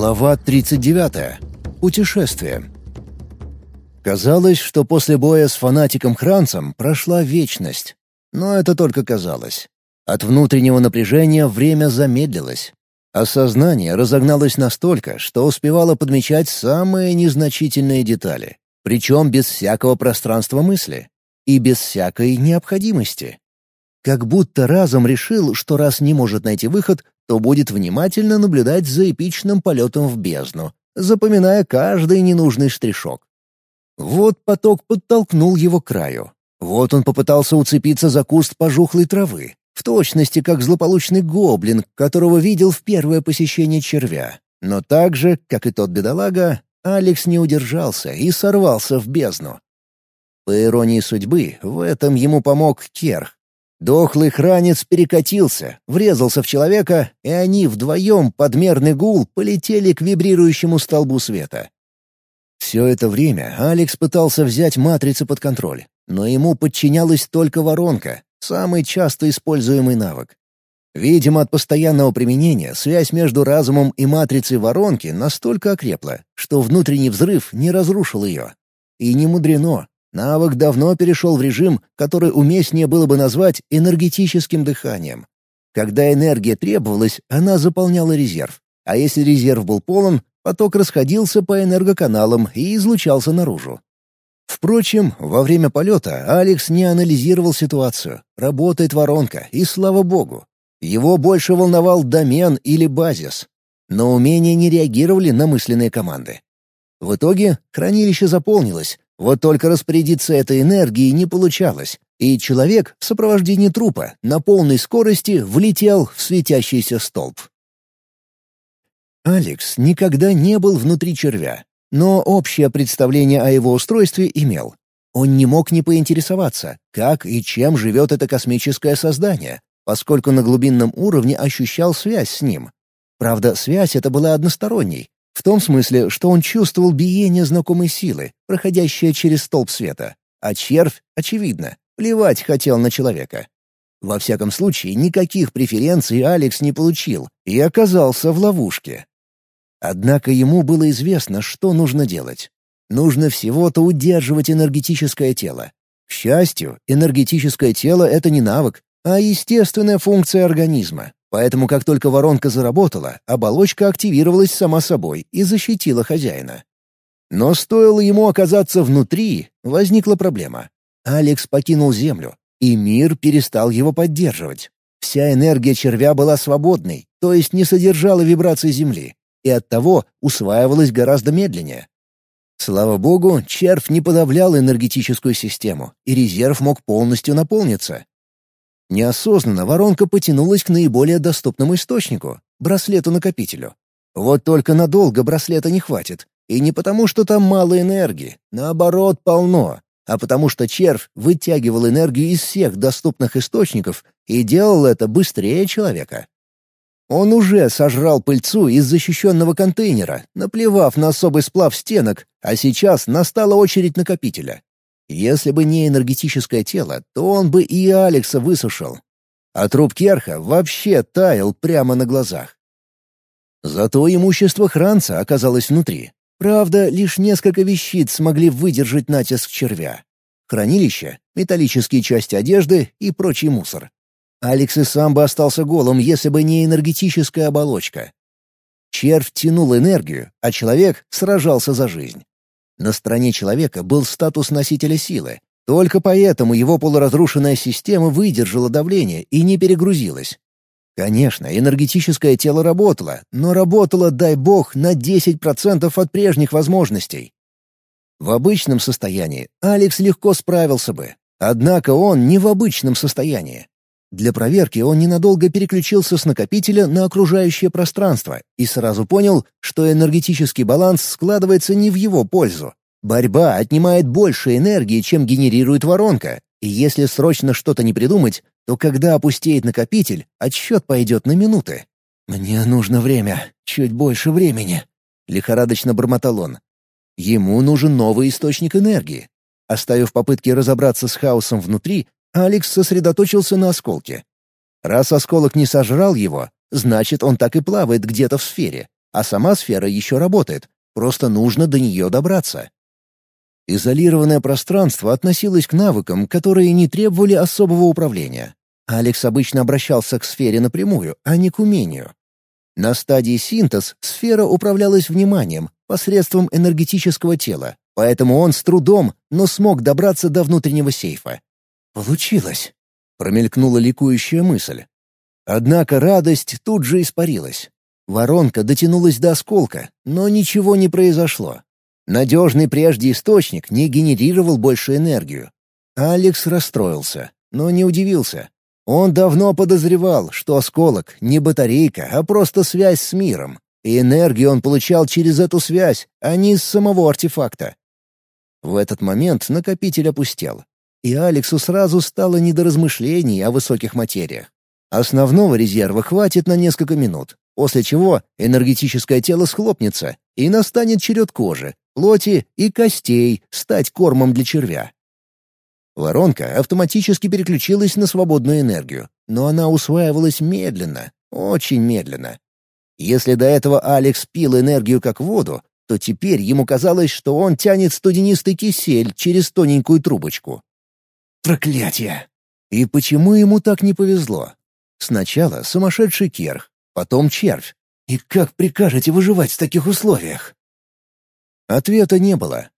Глава 39. Путешествие. Казалось, что после боя с фанатиком Хранцем прошла вечность. Но это только казалось. От внутреннего напряжения время замедлилось. Осознание разогналось настолько, что успевало подмечать самые незначительные детали. Причем без всякого пространства мысли. И без всякой необходимости. Как будто разум решил, что раз не может найти выход, то будет внимательно наблюдать за эпичным полетом в бездну, запоминая каждый ненужный штришок. Вот поток подтолкнул его к краю. Вот он попытался уцепиться за куст пожухлой травы, в точности как злополучный гоблин, которого видел в первое посещение червя. Но так же, как и тот бедолага, Алекс не удержался и сорвался в бездну. По иронии судьбы, в этом ему помог Керх, Дохлый хранец перекатился, врезался в человека, и они вдвоем под мерный гул полетели к вибрирующему столбу света. Все это время Алекс пытался взять матрицу под контроль, но ему подчинялась только воронка, самый часто используемый навык. Видимо, от постоянного применения связь между разумом и матрицей воронки настолько окрепла, что внутренний взрыв не разрушил ее. И не мудрено, Навык давно перешел в режим, который уместнее было бы назвать энергетическим дыханием. Когда энергия требовалась, она заполняла резерв. А если резерв был полон, поток расходился по энергоканалам и излучался наружу. Впрочем, во время полета Алекс не анализировал ситуацию. Работает воронка, и слава богу. Его больше волновал домен или базис. Но умения не реагировали на мысленные команды. В итоге хранилище заполнилось, вот только распорядиться этой энергией не получалось, и человек в сопровождении трупа на полной скорости влетел в светящийся столб. Алекс никогда не был внутри червя, но общее представление о его устройстве имел. Он не мог не поинтересоваться, как и чем живет это космическое создание, поскольку на глубинном уровне ощущал связь с ним. Правда, связь эта была односторонней, в том смысле, что он чувствовал биение знакомой силы, проходящее через столб света. А червь, очевидно, плевать хотел на человека. Во всяком случае, никаких преференций Алекс не получил и оказался в ловушке. Однако ему было известно, что нужно делать. Нужно всего-то удерживать энергетическое тело. К счастью, энергетическое тело — это не навык, а естественная функция организма, Поэтому как только воронка заработала, оболочка активировалась сама собой и защитила хозяина. Но стоило ему оказаться внутри, возникла проблема. Алекс покинул Землю, и мир перестал его поддерживать. Вся энергия червя была свободной, то есть не содержала вибраций Земли, и оттого усваивалась гораздо медленнее. Слава богу, червь не подавлял энергетическую систему, и резерв мог полностью наполниться. Неосознанно воронка потянулась к наиболее доступному источнику — браслету-накопителю. Вот только надолго браслета не хватит. И не потому, что там мало энергии, наоборот, полно, а потому что червь вытягивал энергию из всех доступных источников и делал это быстрее человека. Он уже сожрал пыльцу из защищенного контейнера, наплевав на особый сплав стенок, а сейчас настала очередь накопителя. Если бы не энергетическое тело, то он бы и Алекса высушил. А труп Керха вообще таял прямо на глазах. Зато имущество Хранца оказалось внутри. Правда, лишь несколько вещиц смогли выдержать натиск червя. Хранилище, металлические части одежды и прочий мусор. Алекс и сам бы остался голым, если бы не энергетическая оболочка. Червь тянул энергию, а человек сражался за жизнь. На стороне человека был статус носителя силы. Только поэтому его полуразрушенная система выдержала давление и не перегрузилась. Конечно, энергетическое тело работало, но работало, дай бог, на 10% от прежних возможностей. В обычном состоянии Алекс легко справился бы. Однако он не в обычном состоянии. Для проверки он ненадолго переключился с накопителя на окружающее пространство и сразу понял, что энергетический баланс складывается не в его пользу. Борьба отнимает больше энергии, чем генерирует воронка, и если срочно что-то не придумать, то когда опустеет накопитель, отсчет пойдет на минуты. «Мне нужно время, чуть больше времени», — лихорадочно бормотал он. Ему нужен новый источник энергии. Оставив попытки разобраться с хаосом внутри, Алекс сосредоточился на осколке. Раз осколок не сожрал его, значит, он так и плавает где-то в сфере. а сама сфера еще работает, просто нужно до нее добраться. Изолированное пространство относилось к навыкам, которые не требовали особого управления. Алекс обычно обращался к сфере напрямую, а не к умению. На стадии синтез сфера управлялась вниманием посредством энергетического тела, поэтому он с трудом, но смог добраться до внутреннего сейфа. «Получилось!» — промелькнула ликующая мысль. Однако радость тут же испарилась. Воронка дотянулась до осколка, но ничего не произошло. Надежный прежде источник не генерировал больше энергию. Алекс расстроился, но не удивился. Он давно подозревал, что осколок — не батарейка, а просто связь с миром, и энергию он получал через эту связь, а не из самого артефакта. В этот момент накопитель опустел, и Алексу сразу стало не до размышлений о высоких материях. Основного резерва хватит на несколько минут, после чего энергетическое тело схлопнется, и настанет черед кожи, плоти и костей стать кормом для червя. Воронка автоматически переключилась на свободную энергию, но она усваивалась медленно, очень медленно. Если до этого Алекс пил энергию как воду, то теперь ему казалось, что он тянет студенистый кисель через тоненькую трубочку. Проклятие! И почему ему так не повезло? Сначала сумасшедший керх, потом червь. И как прикажете выживать в таких условиях? Ответа не было.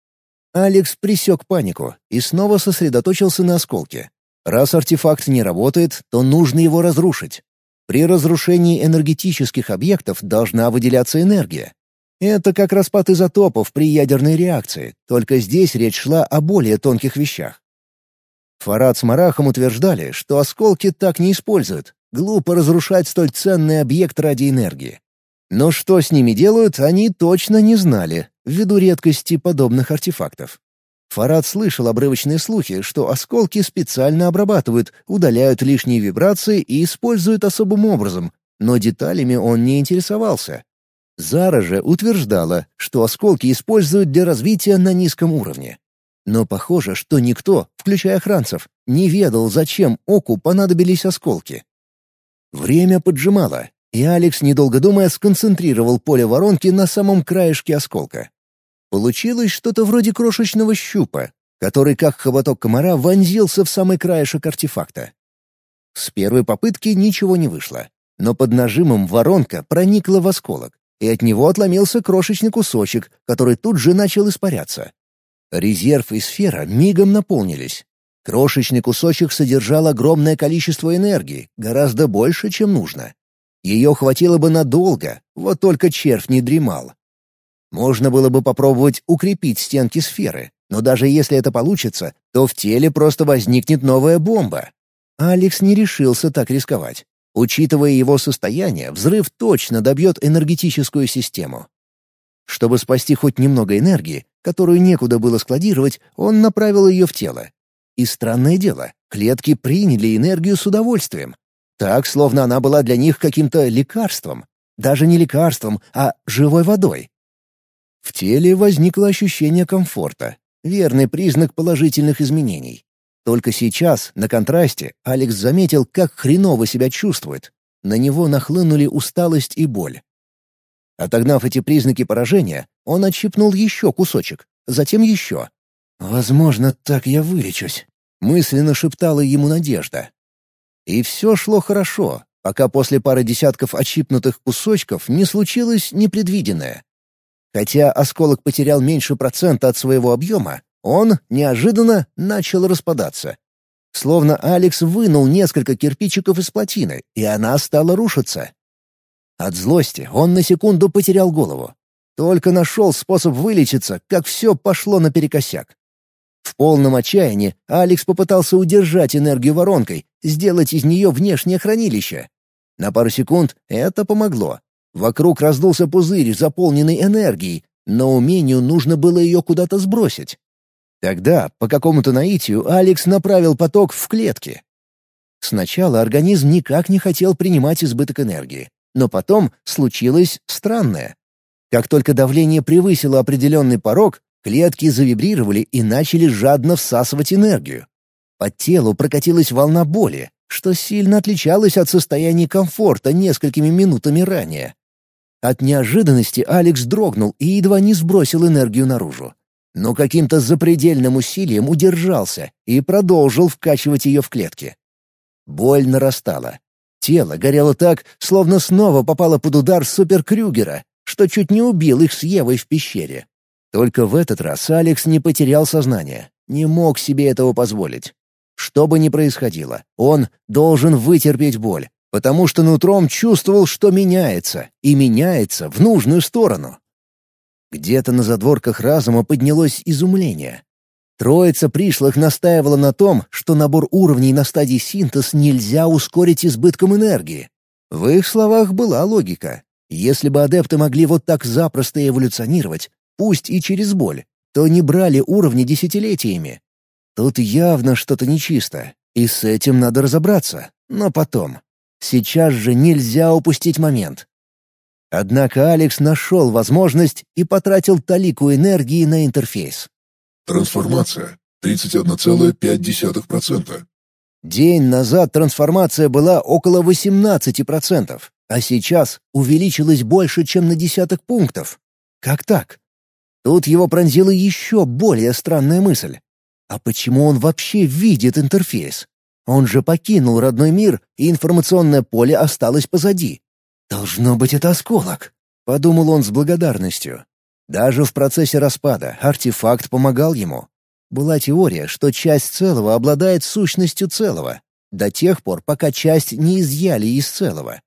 Алекс присек панику и снова сосредоточился на осколке. Раз артефакт не работает, то нужно его разрушить. При разрушении энергетических объектов должна выделяться энергия. Это как распад изотопов при ядерной реакции, только здесь речь шла о более тонких вещах. Фарад с Марахом утверждали, что осколки так не используют. Глупо разрушать столь ценный объект ради энергии. Но что с ними делают, они точно не знали, ввиду редкости подобных артефактов. Фарад слышал обрывочные слухи, что осколки специально обрабатывают, удаляют лишние вибрации и используют особым образом, но деталями он не интересовался. Зара же утверждала, что осколки используют для развития на низком уровне. Но похоже, что никто, включая охранцев, не ведал, зачем Оку понадобились осколки. Время поджимало, и Алекс, недолго думая, сконцентрировал поле воронки на самом краешке осколка. Получилось что-то вроде крошечного щупа, который, как хоботок комара, вонзился в самый краешек артефакта. С первой попытки ничего не вышло, но под нажимом воронка проникла в осколок, и от него отломился крошечный кусочек, который тут же начал испаряться. Резерв и сфера мигом наполнились. Крошечный кусочек содержал огромное количество энергии, гораздо больше, чем нужно. Ее хватило бы надолго, вот только червь не дремал. Можно было бы попробовать укрепить стенки сферы, но даже если это получится, то в теле просто возникнет новая бомба. Алекс не решился так рисковать. Учитывая его состояние, взрыв точно добьет энергетическую систему. Чтобы спасти хоть немного энергии, которую некуда было складировать, он направил ее в тело. И странное дело, клетки приняли энергию с удовольствием. Так, словно она была для них каким-то лекарством. Даже не лекарством, а живой водой. В теле возникло ощущение комфорта, верный признак положительных изменений. Только сейчас, на контрасте, Алекс заметил, как хреново себя чувствует. На него нахлынули усталость и боль. Отогнав эти признаки поражения, он отщипнул еще кусочек, затем еще. «Возможно, так я вылечусь», — мысленно шептала ему Надежда. И все шло хорошо, пока после пары десятков отщипнутых кусочков не случилось непредвиденное. Хотя осколок потерял меньше процента от своего объема, он неожиданно начал распадаться. Словно Алекс вынул несколько кирпичиков из плотины, и она стала рушиться. От злости он на секунду потерял голову. Только нашел способ вылечиться, как все пошло наперекосяк. В полном отчаянии Алекс попытался удержать энергию воронкой, сделать из нее внешнее хранилище. На пару секунд это помогло. Вокруг раздулся пузырь, заполненный энергией, но умению нужно было ее куда-то сбросить. Тогда, по какому-то наитию, Алекс направил поток в клетки. Сначала организм никак не хотел принимать избыток энергии, но потом случилось странное. Как только давление превысило определенный порог, Клетки завибрировали и начали жадно всасывать энергию. По телу прокатилась волна боли, что сильно отличалось от состояния комфорта несколькими минутами ранее. От неожиданности Алекс дрогнул и едва не сбросил энергию наружу. Но каким-то запредельным усилием удержался и продолжил вкачивать ее в клетки. Боль нарастала. Тело горело так, словно снова попало под удар суперкрюгера, что чуть не убил их с Евой в пещере. Только в этот раз Алекс не потерял сознание, не мог себе этого позволить. Что бы ни происходило, он должен вытерпеть боль, потому что нутром чувствовал, что меняется, и меняется в нужную сторону. Где-то на задворках разума поднялось изумление. Троица пришлых настаивала на том, что набор уровней на стадии синтез нельзя ускорить избытком энергии. В их словах была логика. Если бы адепты могли вот так запросто эволюционировать, пусть и через боль, то не брали уровни десятилетиями. Тут явно что-то нечисто, и с этим надо разобраться, но потом. Сейчас же нельзя упустить момент. Однако Алекс нашел возможность и потратил талику энергии на интерфейс. Трансформация. 31,5%. День назад трансформация была около 18%, а сейчас увеличилась больше, чем на десяток пунктов. Как так? Тут его пронзила еще более странная мысль. А почему он вообще видит интерфейс? Он же покинул родной мир, и информационное поле осталось позади. «Должно быть, это осколок», — подумал он с благодарностью. Даже в процессе распада артефакт помогал ему. Была теория, что часть целого обладает сущностью целого, до тех пор, пока часть не изъяли из целого.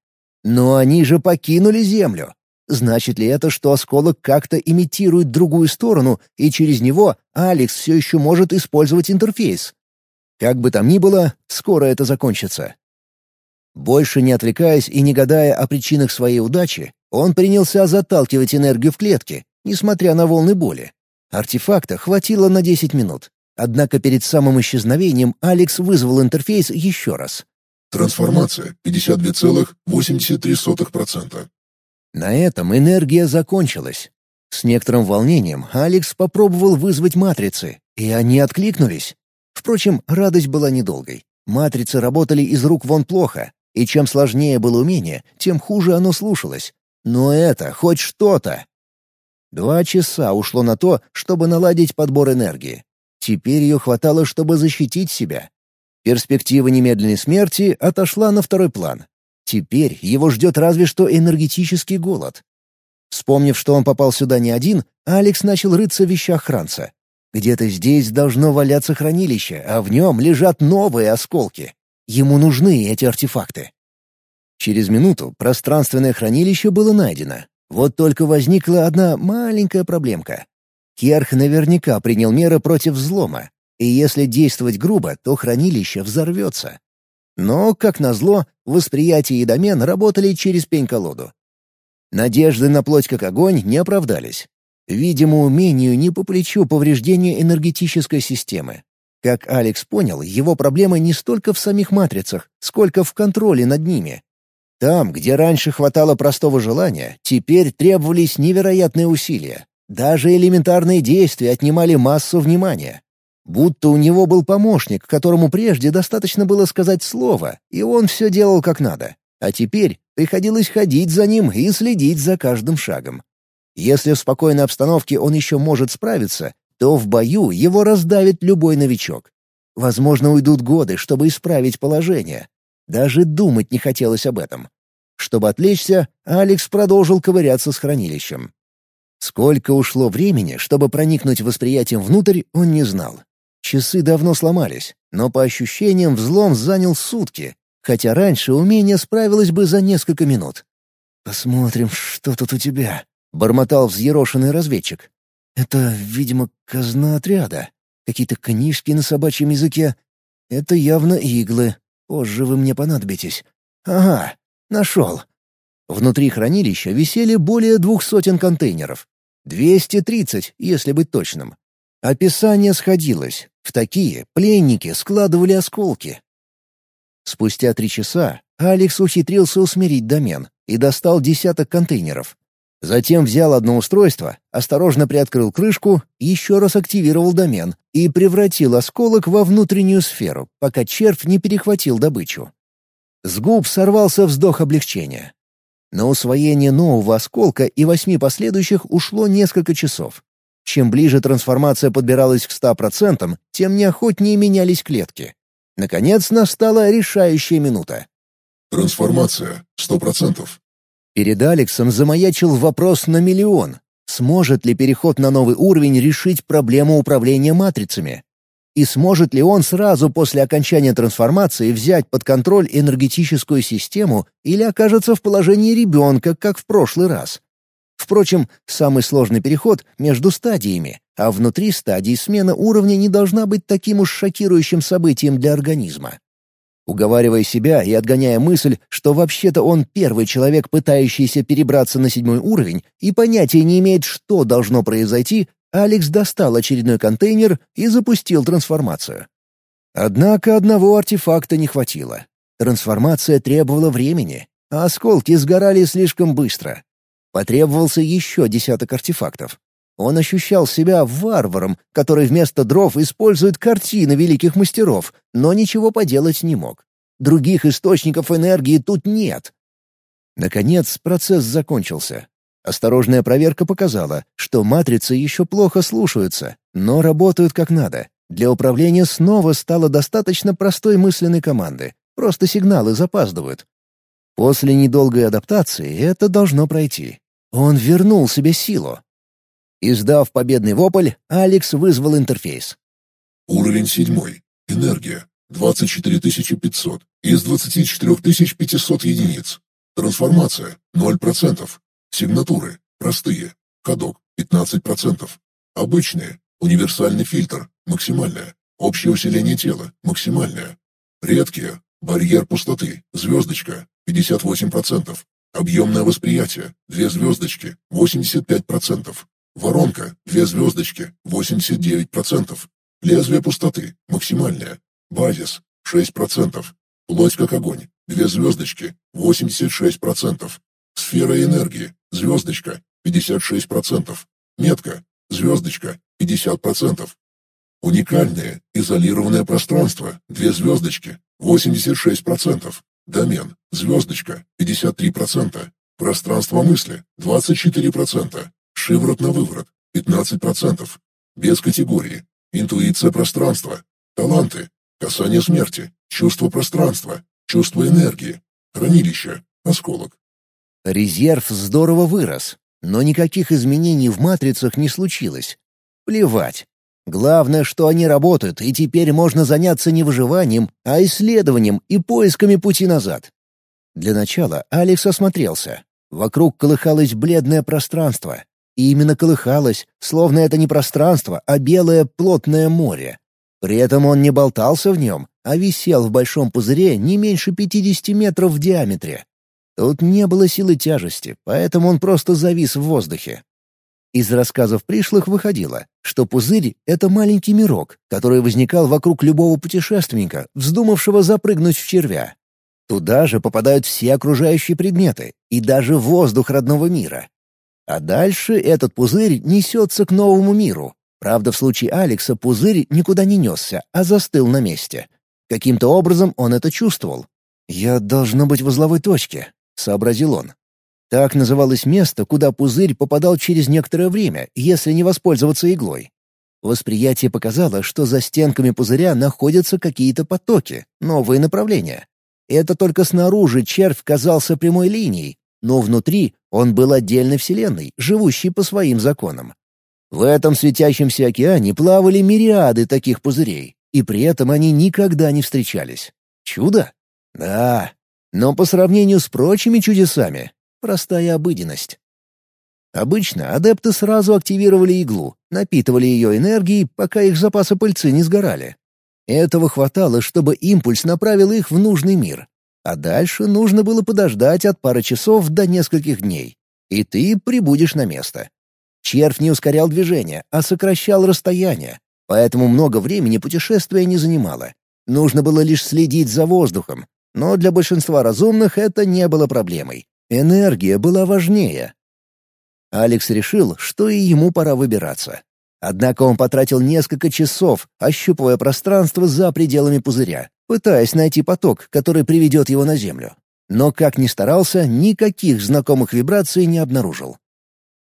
Но они же покинули Землю. Значит ли это, что осколок как-то имитирует другую сторону, и через него Алекс все еще может использовать интерфейс? Как бы там ни было, скоро это закончится. Больше не отвлекаясь и не гадая о причинах своей удачи, он принялся заталкивать энергию в клетки, несмотря на волны боли. Артефакта хватило на 10 минут. Однако перед самым исчезновением Алекс вызвал интерфейс еще раз. Трансформация 52,83%. На этом энергия закончилась. С некоторым волнением Алекс попробовал вызвать матрицы, и они откликнулись. Впрочем, радость была недолгой. Матрицы работали из рук вон плохо, и чем сложнее было умение, тем хуже оно слушалось. Но это хоть что-то. Два часа ушло на то, чтобы наладить подбор энергии. Теперь ее хватало, чтобы защитить себя. Перспектива немедленной смерти отошла на второй план. Теперь его ждет разве что энергетический голод. Вспомнив, что он попал сюда не один, Алекс начал рыться в вещах Хранца. Где-то здесь должно валяться хранилище, а в нем лежат новые осколки. Ему нужны эти артефакты. Через минуту пространственное хранилище было найдено. Вот только возникла одна маленькая проблемка. Керх наверняка принял меры против взлома, и если действовать грубо, то хранилище взорвется. Но, как назло, восприятие и домен работали через пень-колоду. Надежды на плоть как огонь не оправдались. Видимо, умению не по плечу повреждение энергетической системы. Как Алекс понял, его проблема не столько в самих матрицах, сколько в контроле над ними. Там, где раньше хватало простого желания, теперь требовались невероятные усилия. Даже элементарные действия отнимали массу внимания. Будто у него был помощник, которому прежде достаточно было сказать слово, и он все делал как надо. А теперь приходилось ходить за ним и следить за каждым шагом. Если в спокойной обстановке он еще может справиться, то в бою его раздавит любой новичок. Возможно, уйдут годы, чтобы исправить положение. Даже думать не хотелось об этом. Чтобы отвлечься, Алекс продолжил ковыряться с хранилищем. Сколько ушло времени, чтобы проникнуть восприятием внутрь, он не знал. Часы давно сломались, но по ощущениям взлом занял сутки, хотя раньше умение справилось бы за несколько минут. «Посмотрим, что тут у тебя», бормотал взъерошенный разведчик. «Это, видимо, казна отряда. Какие-то книжки на собачьем языке. Это явно иглы. Позже вы мне понадобитесь. Ага, нашел». Внутри хранилища висели более двух сотен контейнеров. Двести тридцать, если быть точным. Описание сходилось. В такие пленники складывали осколки. Спустя три часа Алекс ухитрился усмирить домен и достал десяток контейнеров. Затем взял одно устройство, осторожно приоткрыл крышку, еще раз активировал домен и превратил осколок во внутреннюю сферу, пока червь не перехватил добычу. С губ сорвался вздох облегчения. На усвоение нового осколка и восьми последующих ушло несколько часов. Чем ближе трансформация подбиралась к 100%, тем неохотнее менялись клетки. Наконец настала решающая минута. Трансформация. Сто процентов. Перед Алексом замаячил вопрос на миллион. Сможет ли переход на новый уровень решить проблему управления матрицами? И сможет ли он сразу после окончания трансформации взять под контроль энергетическую систему или окажется в положении ребенка, как в прошлый раз? Впрочем, самый сложный переход между стадиями, а внутри стадии смена уровня не должна быть таким уж шокирующим событием для организма. Уговаривая себя и отгоняя мысль, что вообще-то он первый человек, пытающийся перебраться на седьмой уровень, и понятия не имеет, что должно произойти, Алекс достал очередной контейнер и запустил трансформацию. Однако одного артефакта не хватило. Трансформация требовала времени, а осколки сгорали слишком быстро. Потребовался еще десяток артефактов. Он ощущал себя варваром, который вместо дров использует картины великих мастеров, но ничего поделать не мог. Других источников энергии тут нет. Наконец, процесс закончился. Осторожная проверка показала, что матрицы еще плохо слушаются, но работают как надо. Для управления снова стало достаточно простой мысленной команды. Просто сигналы запаздывают. После недолгой адаптации это должно пройти. Он вернул себе силу. Издав победный вопль, Алекс вызвал интерфейс. Уровень седьмой. Энергия. 24500 из 24500 единиц. Трансформация. 0%. Сигнатуры. Простые. Кодок. 15%. Обычные. Универсальный фильтр. Максимальное. Общее усиление тела. Максимальное. Редкие. Барьер пустоты. Звездочка. 58%. Объемное восприятие — две звездочки, 85%. Воронка — две звездочки, 89%. Лезвие пустоты — максимальное. Базис — 6%. Плоть как огонь — две звездочки, 86%. Сфера энергии — звездочка, 56%. Метка — звездочка, 50%. Уникальное, изолированное пространство — две звездочки, 86%. Домен. Звездочка. 53%. Пространство мысли. 24%. Шиворот на выворот. 15%. Без категории. Интуиция пространства. Таланты. Касание смерти. Чувство пространства. Чувство энергии. Хранилище. Осколок. Резерв здорово вырос, но никаких изменений в матрицах не случилось. Плевать. Главное, что они работают, и теперь можно заняться не выживанием, а исследованием и поисками пути назад. Для начала Алекс осмотрелся. Вокруг колыхалось бледное пространство. И именно колыхалось, словно это не пространство, а белое плотное море. При этом он не болтался в нем, а висел в большом пузыре не меньше 50 метров в диаметре. Тут не было силы тяжести, поэтому он просто завис в воздухе. Из рассказов пришлых выходило, что пузырь — это маленький мирок, который возникал вокруг любого путешественника, вздумавшего запрыгнуть в червя. Туда же попадают все окружающие предметы и даже воздух родного мира. А дальше этот пузырь несется к новому миру. Правда, в случае Алекса пузырь никуда не несся, а застыл на месте. Каким-то образом он это чувствовал. «Я должно быть в узловой точке», — сообразил он. Так называлось место, куда пузырь попадал через некоторое время, если не воспользоваться иглой. Восприятие показало, что за стенками пузыря находятся какие-то потоки, новые направления. Это только снаружи червь казался прямой линией, но внутри он был отдельной вселенной, живущей по своим законам. В этом светящемся океане плавали мириады таких пузырей, и при этом они никогда не встречались. Чудо? Да. Но по сравнению с прочими чудесами, Простая обыденность. Обычно адепты сразу активировали иглу, напитывали ее энергией, пока их запасы пыльцы не сгорали. Этого хватало, чтобы импульс направил их в нужный мир. А дальше нужно было подождать от пары часов до нескольких дней. И ты прибудешь на место. Червь не ускорял движение, а сокращал расстояние, поэтому много времени путешествие не занимало. Нужно было лишь следить за воздухом, но для большинства разумных это не было проблемой. Энергия была важнее. Алекс решил, что и ему пора выбираться. Однако он потратил несколько часов, ощупывая пространство за пределами пузыря, пытаясь найти поток, который приведет его на Землю. но, как ни старался, никаких знакомых вибраций не обнаружил.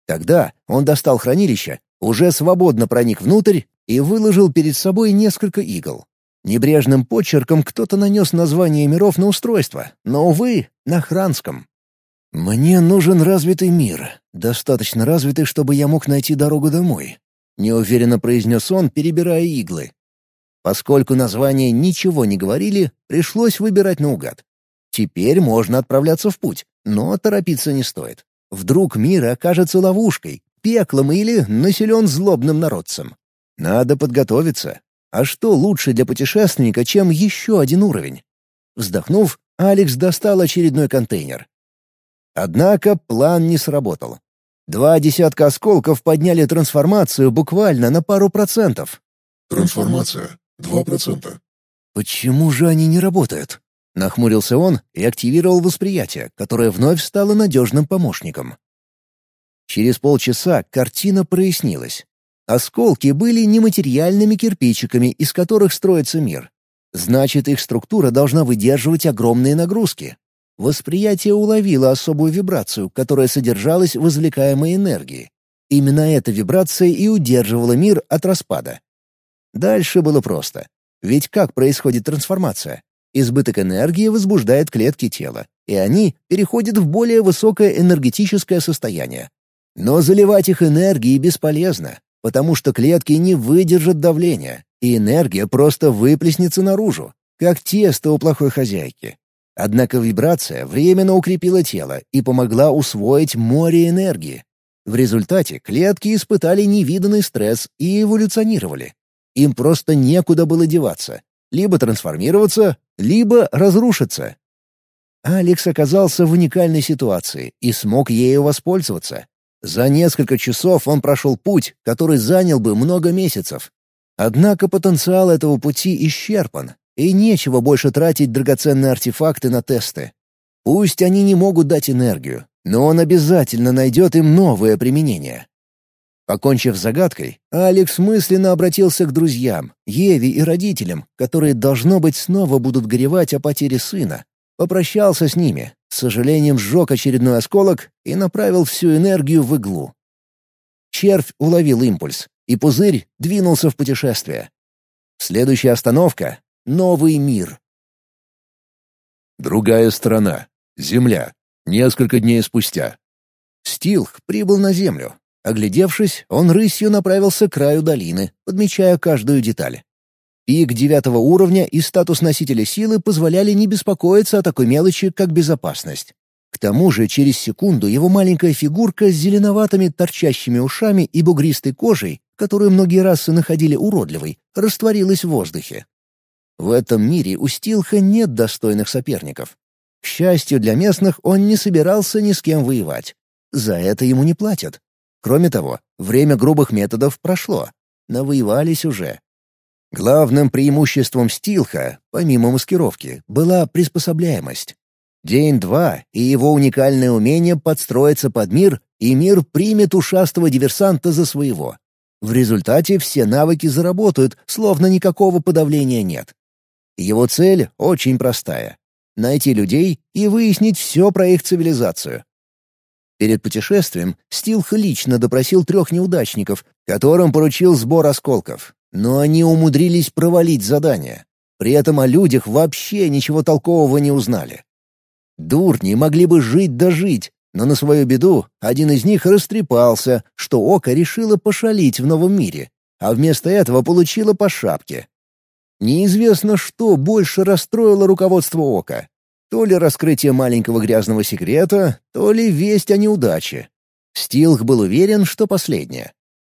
Тогда он достал хранилище, уже свободно проник внутрь и выложил перед собой несколько игл. Небрежным почерком кто-то нанес название миров на устройство, но, увы, на хранском. «Мне нужен развитый мир, достаточно развитый, чтобы я мог найти дорогу домой», — неуверенно произнес он, перебирая иглы. Поскольку названия ничего не говорили, пришлось выбирать наугад. Теперь можно отправляться в путь, но торопиться не стоит. Вдруг мир окажется ловушкой, пеклом или населен злобным народцем. Надо подготовиться. А что лучше для путешественника, чем еще один уровень? Вздохнув, Алекс достал очередной контейнер. Однако план не сработал. Два десятка осколков подняли трансформацию буквально на пару процентов. Трансформация. Два процента. «Почему же они не работают?» Нахмурился он и активировал восприятие, которое вновь стало надежным помощником. Через полчаса картина прояснилась. Осколки были нематериальными кирпичиками, из которых строится мир. Значит, их структура должна выдерживать огромные нагрузки. Восприятие уловило особую вибрацию, которая содержалась в извлекаемой энергии. Именно эта вибрация и удерживала мир от распада. Дальше было просто. Ведь как происходит трансформация? Избыток энергии возбуждает клетки тела, и они переходят в более высокое энергетическое состояние. Но заливать их энергией бесполезно, потому что клетки не выдержат давления, и энергия просто выплеснется наружу, как тесто у плохой хозяйки. Однако вибрация временно укрепила тело и помогла усвоить море энергии. В результате клетки испытали невиданный стресс и эволюционировали. Им просто некуда было деваться. Либо трансформироваться, либо разрушиться. Алекс оказался в уникальной ситуации и смог ею воспользоваться. За несколько часов он прошел путь, который занял бы много месяцев. Однако потенциал этого пути исчерпан, и нечего больше тратить драгоценные артефакты на тесты. Пусть они не могут дать энергию, но он обязательно найдет им новое применение. Покончив с загадкой, Алекс мысленно обратился к друзьям, Еве и родителям, которые, должно быть, снова будут горевать о потере сына. Попрощался с ними, с сожалением сжег очередной осколок и направил всю энергию в иглу. Червь уловил импульс, и пузырь двинулся в путешествие. Следующая остановка — новый мир. Другая страна. Земля. Несколько дней спустя. Стилх прибыл на Землю, Оглядевшись, он рысью направился к краю долины, подмечая каждую деталь. Пик девятого уровня и статус носителя силы позволяли не беспокоиться о такой мелочи, как безопасность. К тому же через секунду его маленькая фигурка с зеленоватыми торчащими ушами и бугристой кожей, которую многие расы находили уродливой, растворилась в воздухе. В этом мире у Стилха нет достойных соперников. К счастью для местных, он не собирался ни с кем воевать. За это ему не платят. Кроме того, время грубых методов прошло. Навоевались уже. Главным преимуществом Стилха, помимо маскировки, была приспособляемость. День-два, и его уникальное умение подстроиться под мир, и мир примет ушастого диверсанта за своего. В результате все навыки заработают, словно никакого подавления нет. Его цель очень простая — найти людей и выяснить все про их цивилизацию, Перед путешествием Стилх лично допросил трех неудачников, которым поручил сбор осколков. Но они умудрились провалить задание. При этом о людях вообще ничего толкового не узнали. Дурни могли бы жить да жить, но на свою беду один из них растрепался, что Око решило пошалить в новом мире, а вместо этого получило по шапке. Неизвестно, что больше расстроило руководство Ока то ли раскрытие маленького грязного секрета, то ли весть о неудаче. Стилх был уверен, что последнее.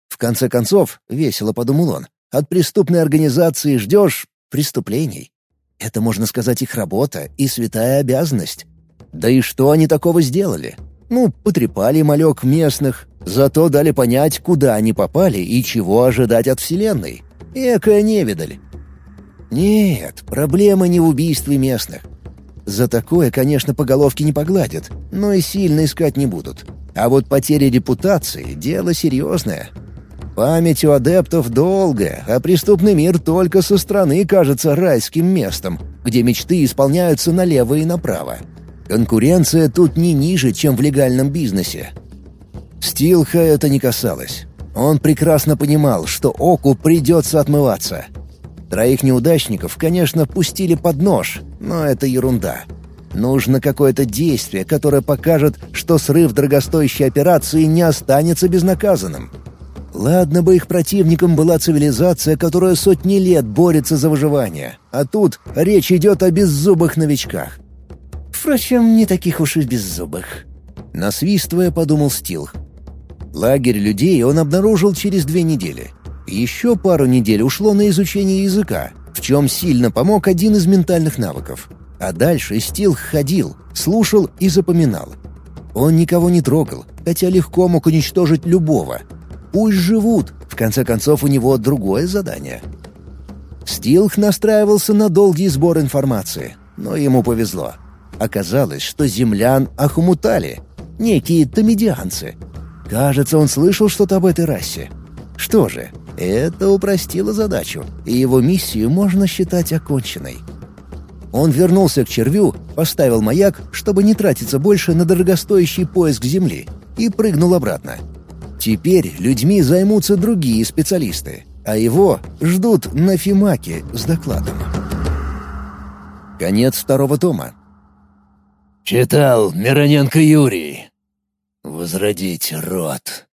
В конце концов, весело подумал он, от преступной организации ждешь преступлений. Это, можно сказать, их работа и святая обязанность. Да и что они такого сделали? Ну, потрепали малек местных, зато дали понять, куда они попали и чего ожидать от Вселенной. Экая невидаль. Нет, проблема не в убийстве местных. За такое, конечно, по головке не погладят, но и сильно искать не будут. А вот потеря репутации — дело серьезное. Память у адептов долгая, а преступный мир только со стороны кажется райским местом, где мечты исполняются налево и направо. Конкуренция тут не ниже, чем в легальном бизнесе. Стилха это не касалось. Он прекрасно понимал, что Оку придется отмываться. Троих неудачников, конечно, пустили под нож, но это ерунда. Нужно какое-то действие, которое покажет, что срыв дорогостоящей операции не останется безнаказанным. Ладно бы их противником была цивилизация, которая сотни лет борется за выживание, а тут речь идет о беззубых новичках. Впрочем, не таких уж и беззубых. Насвистывая, подумал Стилх. Лагерь людей он обнаружил через две недели. Еще пару недель ушло на изучение языка, в чем сильно помог один из ментальных навыков. А дальше Стилх ходил, слушал и запоминал. Он никого не трогал, хотя легко мог уничтожить любого. Пусть живут, в конце концов у него другое задание. Стилх настраивался на долгий сбор информации, но ему повезло. Оказалось, что землян охмутали, некие томедианцы. Кажется, он слышал что-то об этой расе. Что же, это упростило задачу, и его миссию можно считать оконченной. Он вернулся к червю, поставил маяк, чтобы не тратиться больше на дорогостоящий поиск земли, и прыгнул обратно. Теперь людьми займутся другие специалисты, а его ждут на Фимаке с докладом. Конец второго тома. Читал Мироненко Юрий. Возродить род.